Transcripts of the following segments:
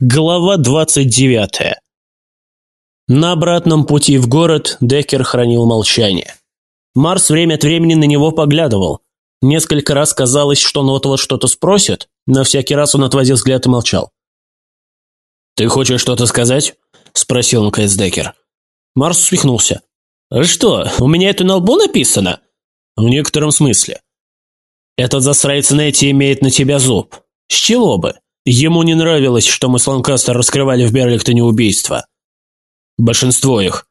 Глава 29. На обратном пути в город Деккер хранил молчание. Марс время от времени на него поглядывал. Несколько раз казалось, что он вот-вот что-то спросит, но всякий раз он отводил взгляд и молчал. «Ты хочешь что-то сказать?» – спросил наконец Деккер. Марс усмехнулся. «Что, у меня это на лбу написано?» «В некотором смысле». «Этот засранец Нетти имеет на тебя зуб. С чего бы?» Ему не нравилось, что мы с Ланкастер раскрывали в Берликтоне убийства. Большинство их.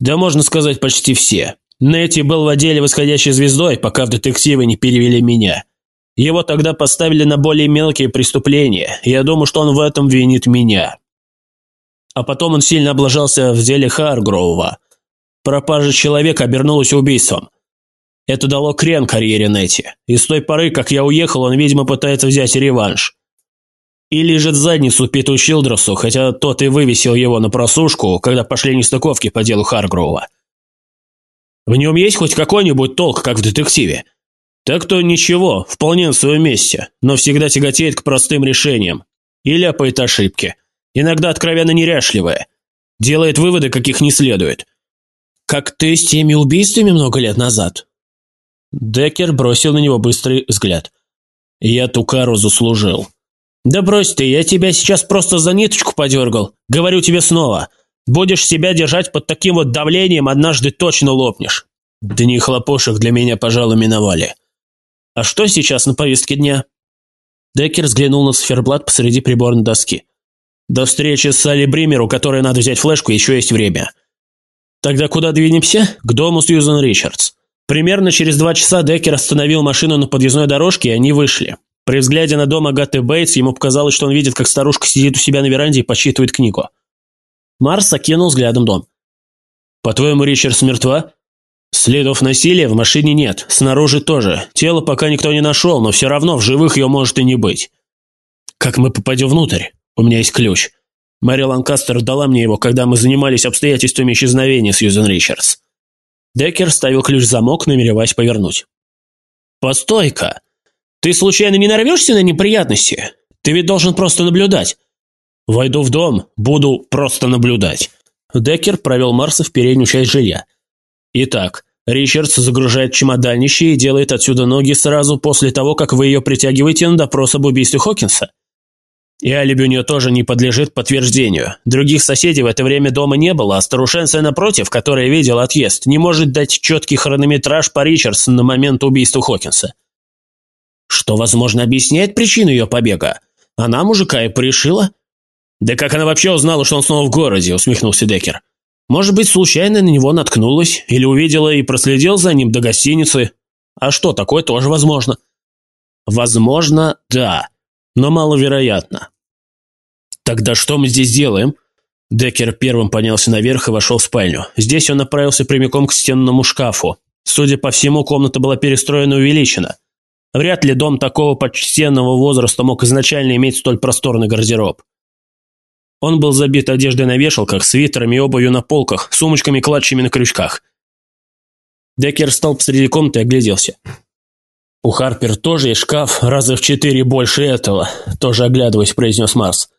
Да можно сказать, почти все. Нетти был в отделе восходящей звездой, пока в детективы не перевели меня. Его тогда поставили на более мелкие преступления, я думаю, что он в этом винит меня. А потом он сильно облажался в деле Харгроува. Пропажа человека обернулась убийством. Это дало крен карьере Нетти. И с той поры, как я уехал, он, видимо, пытается взять реванш. И лежит задницу Питу Чилдросу, хотя тот и вывесил его на просушку, когда пошли нестыковки по делу Харгроува. В нем есть хоть какой-нибудь толк, как в детективе? Так-то ничего, вполне на своем месте, но всегда тяготеет к простым решениям. И ляпает ошибки. Иногда откровенно неряшливые. Делает выводы, каких не следует. Как ты с теми убийствами много лет назад? Деккер бросил на него быстрый взгляд. Я ту кару заслужил. «Да брось ты, я тебя сейчас просто за ниточку подергал. Говорю тебе снова. Будешь себя держать под таким вот давлением, однажды точно лопнешь». Дни хлопушек для меня, пожалуй, миновали. «А что сейчас на повестке дня?» Деккер взглянул на циферблат посреди приборной доски. «До встречи с Салли Бример, которой надо взять флешку, еще есть время». «Тогда куда двинемся?» «К дому Сьюзан Ричардс». Примерно через два часа Деккер остановил машину на подъездной дорожке, и они вышли. При взгляде на дом Агаты Бейтс ему показалось, что он видит, как старушка сидит у себя на веранде и подсчитывает книгу. Марс окинул взглядом дом. «По-твоему, Ричардс мертва?» «Следов насилия в машине нет, снаружи тоже. Тело пока никто не нашел, но все равно в живых ее может и не быть». «Как мы попадем внутрь? У меня есть ключ. Мэри Ланкастер дала мне его, когда мы занимались обстоятельствами исчезновения Сьюзен Ричардс». Деккер ставил ключ в замок, намереваясь повернуть. «Постой-ка!» Ты случайно не нарвешься на неприятности? Ты ведь должен просто наблюдать. Войду в дом, буду просто наблюдать. Деккер провел Марса в переднюю часть жилья. Итак, Ричардс загружает чемоданище и делает отсюда ноги сразу после того, как вы ее притягиваете на допрос об убийстве Хокинса. И алиби у нее тоже не подлежит подтверждению. Других соседей в это время дома не было, а старушенция напротив, которая видела отъезд, не может дать четкий хронометраж по Ричардсу на момент убийства Хокинса что, возможно, объясняет причину ее побега. Она мужика и порешила. «Да как она вообще узнала, что он снова в городе?» – усмехнулся Деккер. «Может быть, случайно на него наткнулась, или увидела и проследил за ним до гостиницы. А что, такое тоже возможно». «Возможно, да, но маловероятно». «Тогда что мы здесь делаем?» Деккер первым поднялся наверх и вошел в спальню. Здесь он направился прямиком к стенному шкафу. Судя по всему, комната была перестроена и увеличена. Вряд ли дом такого почтенного возраста мог изначально иметь столь просторный гардероб. Он был забит одеждой на вешалках, свитерами и обувью на полках, сумочками и клатчами на крючках. Деккер встал посреди комнаты и огляделся. «У Харпер тоже есть шкаф, раза в четыре больше этого», тоже оглядываясь, произнес Марс.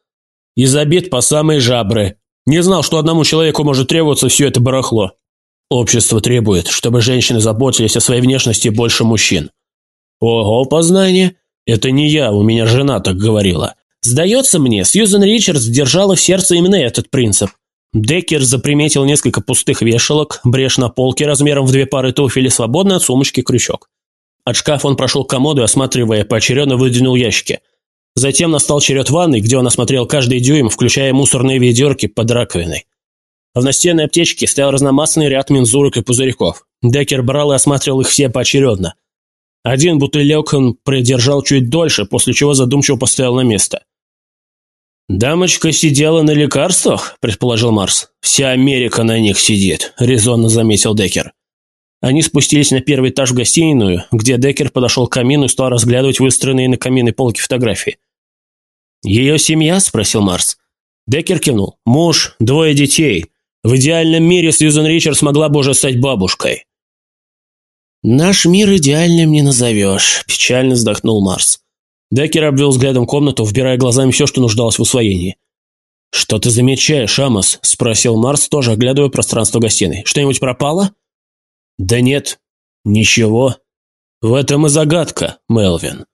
«И забит по самые жабры. Не знал, что одному человеку может требоваться все это барахло. Общество требует, чтобы женщины заботились о своей внешности больше мужчин. «Ого, познание! Это не я, у меня жена так говорила. Сдается мне, Сьюзен Ричардс держала в сердце именно этот принцип. Деккер заприметил несколько пустых вешалок, брешь на полке размером в две пары туфель и свободно от сумочки крючок. От шкафа он прошел к комоду, осматривая, поочередно выдвинул ящики. Затем настал черед ванной, где он осмотрел каждый дюйм, включая мусорные ведерки под раковиной. В настенной аптечке стоял разномастный ряд мензурок и пузырьков. Деккер брал и осматривал их все поочередно. Один бутылек он продержал чуть дольше, после чего задумчиво поставил на место. «Дамочка сидела на лекарствах?» – предположил Марс. «Вся Америка на них сидит», – резонно заметил Деккер. Они спустились на первый этаж в гостиную, где Деккер подошел к камину и стал разглядывать выстроенные на каминной полке фотографии. «Ее семья?» – спросил Марс. Деккер кивнул. «Муж, двое детей. В идеальном мире Сьюзен Ричард смогла бы уже стать бабушкой. «Наш мир идеальным не назовешь», – печально вздохнул Марс. Деккер обвел взглядом комнату, вбирая глазами все, что нуждалось в усвоении. «Что ты замечаешь, Амос?» – спросил Марс, тоже оглядывая пространство гостиной. «Что-нибудь пропало?» «Да нет, ничего. В этом и загадка, Мелвин».